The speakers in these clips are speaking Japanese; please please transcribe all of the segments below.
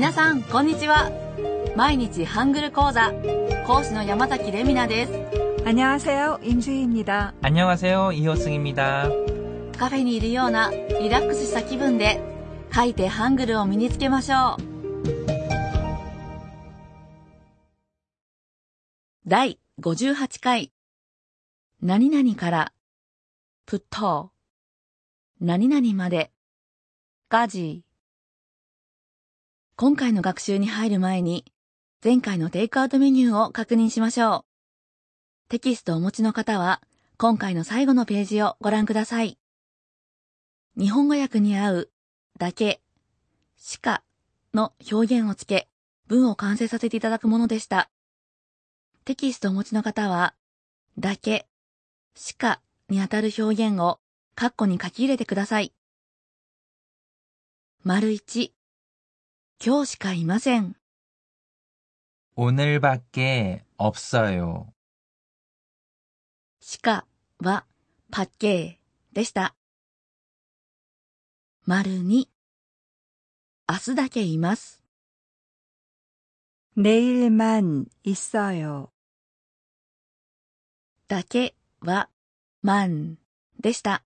皆さん、こんにちは。毎日ハングル講座、講師の山崎レミナです。 안녕하세요. 임주희입니다. 안녕하세요. 이호승입니다. カフェにいるようなリラックスした気分で、書いてハングルを身につけましょう。第58回。何々から、プット、何々まで、ガジ 今回の学習に入る前に、前回のテイクアウトメニューを確認しましょう。テキストをお持ちの方は、今回の最後のページをご覧ください。日本語訳に合う、だけ、しかの表現をつけ、文を完成させていただくものでした。テキストをお持ちの方は、だけ、しかにあたる表現をカッコに書き入れてください。丸一、今日しかいません。 오늘밖에 없어요. しかはパッケーでした。丸二、明日だけいます。 내일만 있어요. だけは、まんでした。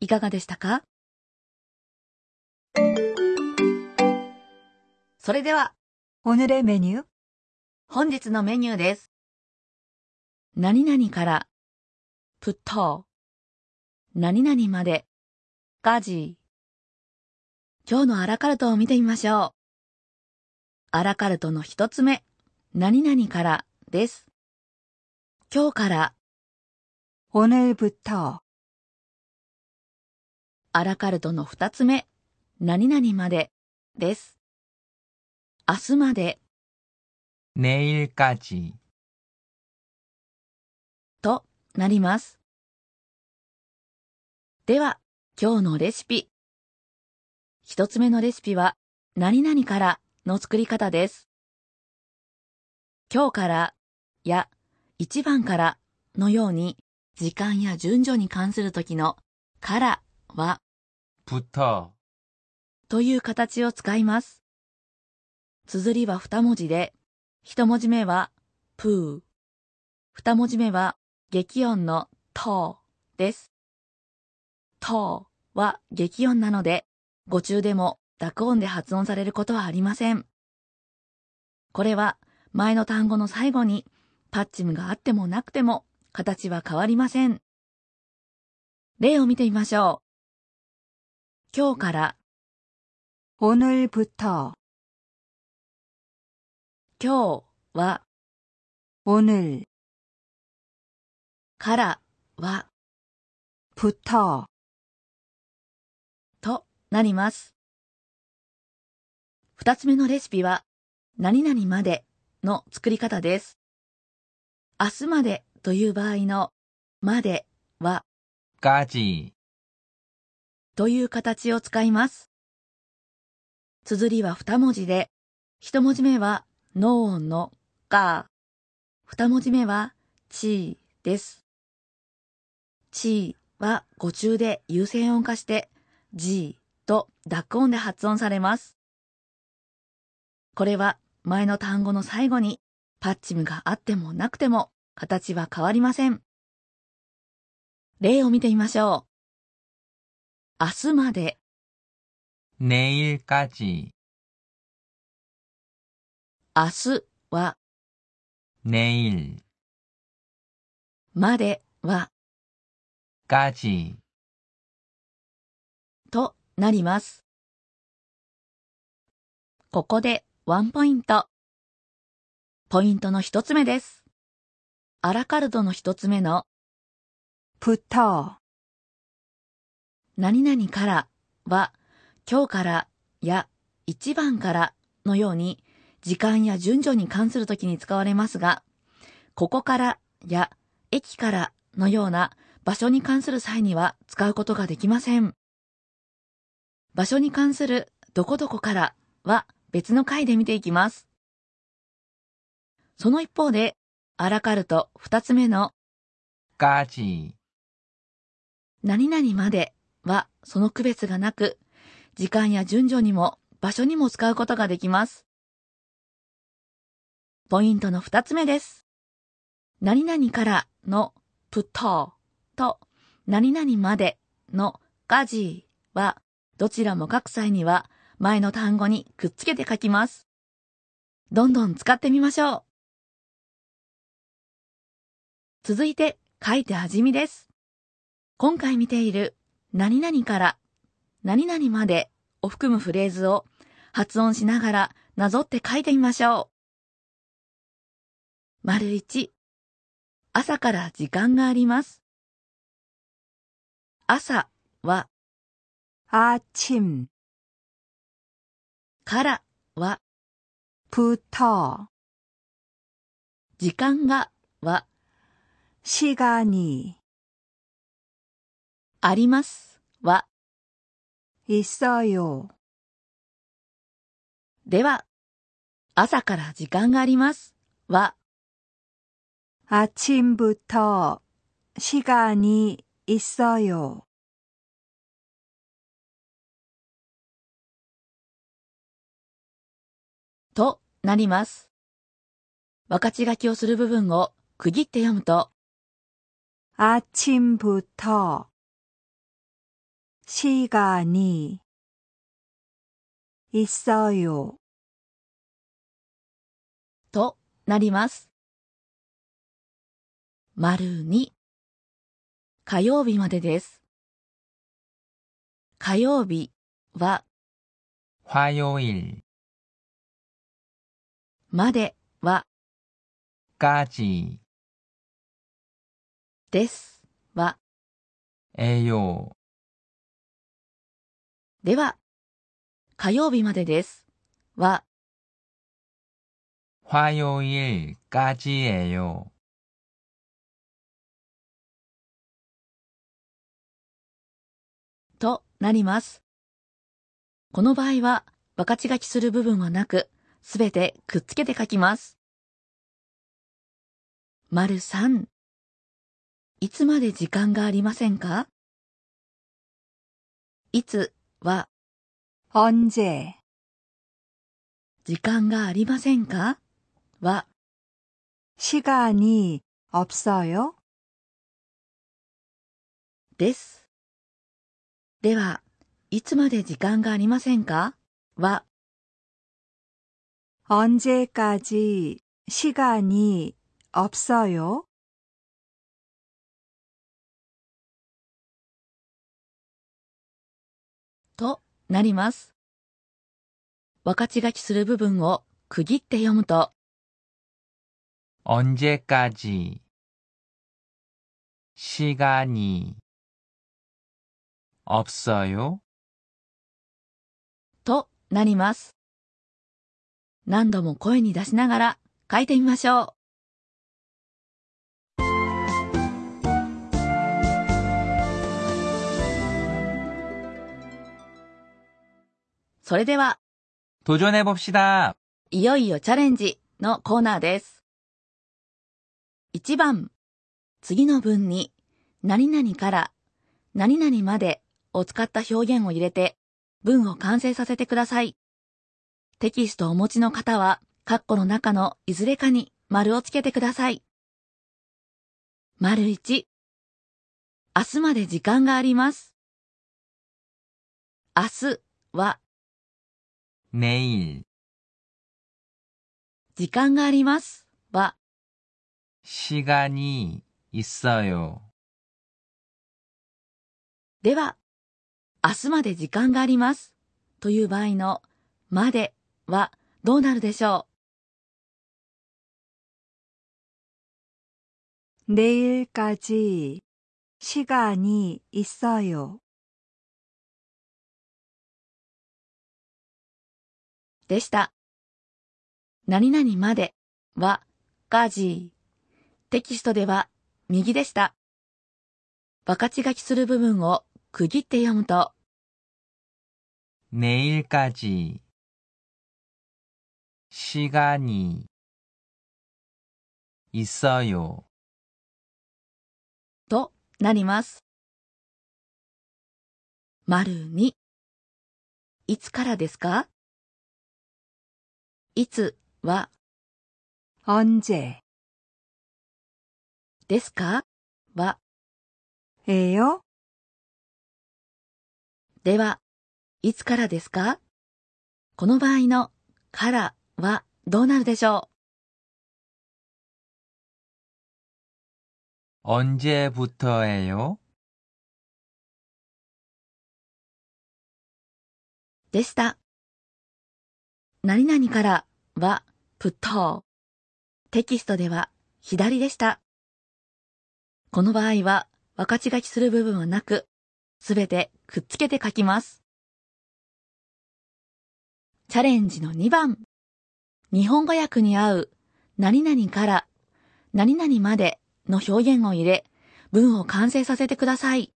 いかがでしたか それでは、 오늘의 메뉴 本日のメニューです。何々から、プット、何々まで、ガジ今日のアラカルトを見てみましょう。アラカルトの一つ目、何々からです。今日から、 오늘부터 アラカルトの二つ目、何々までです。 明日まで 내일까지 となります。では、今日のレシピ。一つ目のレシピは、何々からの作り方です。今日からや一番からのように、時間や順序に関する時のからは 부터 という形を使います。 綴りは二文字で、一文字目はプー、二文字目は激音のトーです。トーは激音なので、語中でも濁音で発音されることはありません。これは前の単語の最後にパッチムがあってもなくても形は変わりません。例を見てみましょう。今日から 오늘부터 今日は 오늘 からは 부터 となります。二つ目のレシピは、何々までの作り方です。明日までという場合のまでは 까지 という形を使います。綴りは二文字で、一文字目は 脳のが二文字目は地位です。地位は語中で優先音化して G と濁音で発音されます。これは前の単語の最後にパッチムがあってもなくても形は変わりません。例を見てみましょう。明日まで。내일か 지。 明日は 내일 までは 까지 となります。ここでワンポイント。ポイントの一つ目です。アラカルトの一つ目の 부터 何々からは今日からや一番からのように 時間や順序に関するときに使われますが、ここからや駅からのような場所に関する際には使うことができません。場所に関するどこどこからは別の回で見ていきます。その一方で、アラカルト二つ目の까지何々まではその区別がなく、時間や順序にも場所にも使うことができます。ポイントの二つ目です。何々からのプトと何々までのガジーはどちらも書く際には前の単語にくっつけて書きます。どんどん使ってみましょう。続いて書いて味見です。今回見ている何々から何々までを含むフレーズを発音しながらなぞって書いてみましょう。丸1、朝から時間があります。朝は、あちん。からは、ぶと。時間がは、しがに。ありますは、いっそよ。では、朝から時間がありますは、 아침부터 시간이 있어요. となります。分かち書きをする部分を区切って読むと、 아침부터 시간이 있어요. となります。 丸に、火曜日までです。火曜日は、 화요일, までは、 까지, ですは、 에요, では、火曜日までですは、 화요일까지예요. なります。この場合は、分かち書きする部分はなく、すべてくっつけて書きます。丸三。いつまで時間がありませんかいつは 언제 時間がありませんかは 시간이 없어요? です。 では、いつまで時間がありませんかは 언제까지 시간이 없어요? となります。分かち書きする部分を区切って読むと、 언제까지 시간이 없어요? となります。何度も声に出しながら書いてみましょう。それでは、 도전해봅시다. いよいよチャレンジのコーナーです。1番、次の文に、何々から、何々まで を使った表現を入れて、文を完成させてください。テキストをお持ちの方は、カッコの中のいずれかに丸をつけてください。丸1、明日まで時間があります。明日は 내일, 時間がありますは 시간이 있어요. では、 明日まで時間があります。という場合の、まではどうなるでしょ 내일까지 시간이 있어요. うでした。何々までは、ガジー。テキストでは、右でした。分かち書きする部分を区切って読むと、 내일까지 시간이 있어요. となります。丸に、いつからですか いつは 언제 ですかは 에요? では、 いつからですかこの場合のからはどうなるでしょ 언제부터예요? うでした。何々からはプットテキストでは左でした。この場合は分かち書きする部分はなく、すべてくっつけて書きます。 チャレンジの2番。日本語訳に合う何々から何々までの表現を入れ、文を完成させてください。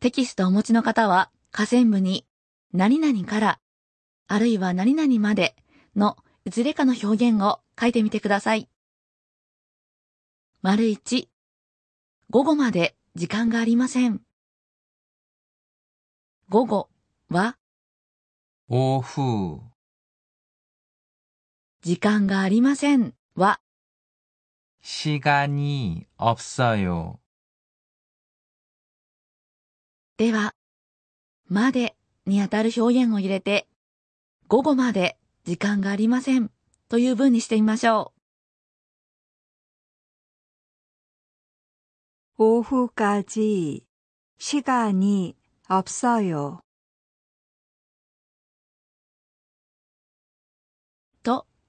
テキストをお持ちの方は下線部に何々からあるいは何々までのいずれかの表現を書いてみてください。丸一、午後まで時間がありません。午後は오후, 時間がありませんは 시간이 없어요. では、までにあたる表現を入れて、午後まで時間がありませんという文にしてみましょ 오후까지 시간이 없어요.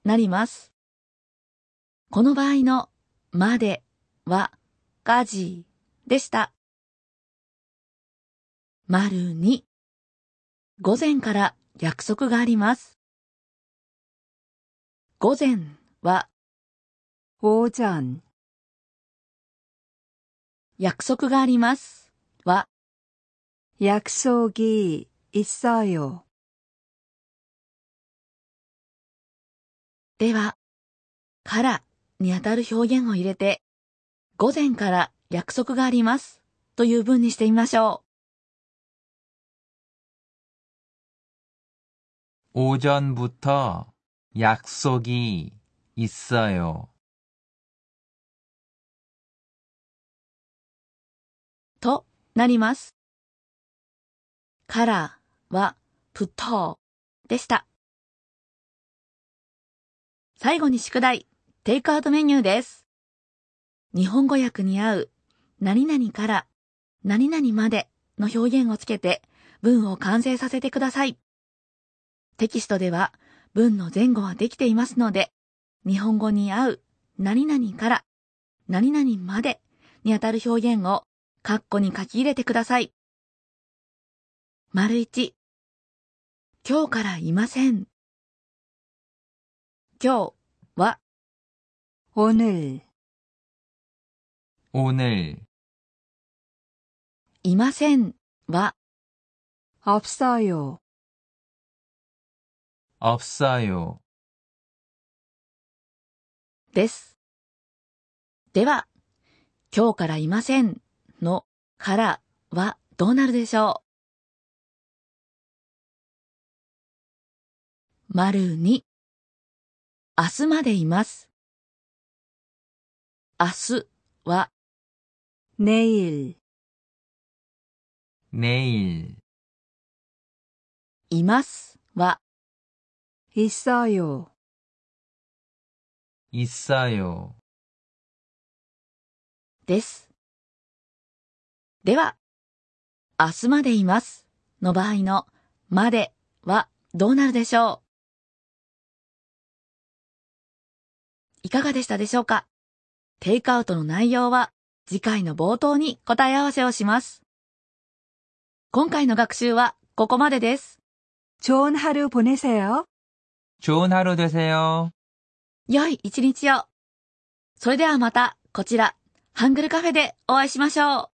なります。この場合のまではガジでした。丸に午前から約束があります。午前は 오전 約束がありますは 약속이 있어요. では、からにあたる表現を入れて、午前から約束がありますという文にしてみましょ 오전부터 약속이 있어요. うとなります。からはプトでした。 最後に宿題、テイクアウトメニューです。日本語訳に合う何々から何々までの表現をつけて文を完成させてください。テキストでは文の前後はできていますので、日本語に合う何々から何々までにあたる表現をカッコに書き入れてください。丸一、今日からいません。今日は 오늘 오늘 いませんは 없어요. 없어요. です。では、今日からいませんのからはどうなるでしょう丸に、 明日までいます。明日は、ネイル。ネイル。いますは、いっさよ。いっさよ。です。では、明日までいますの場合のまではどうなるでしょういかがでしたでしょうかテイクアウトの内容は次回の冒頭に答え合わせをします。今回の学習はここまでです。 좋은 하루 보내세요. 좋은 하루 되세요. 良い一日を。それではまたこちら、ハングルカフェでお会いしましょう。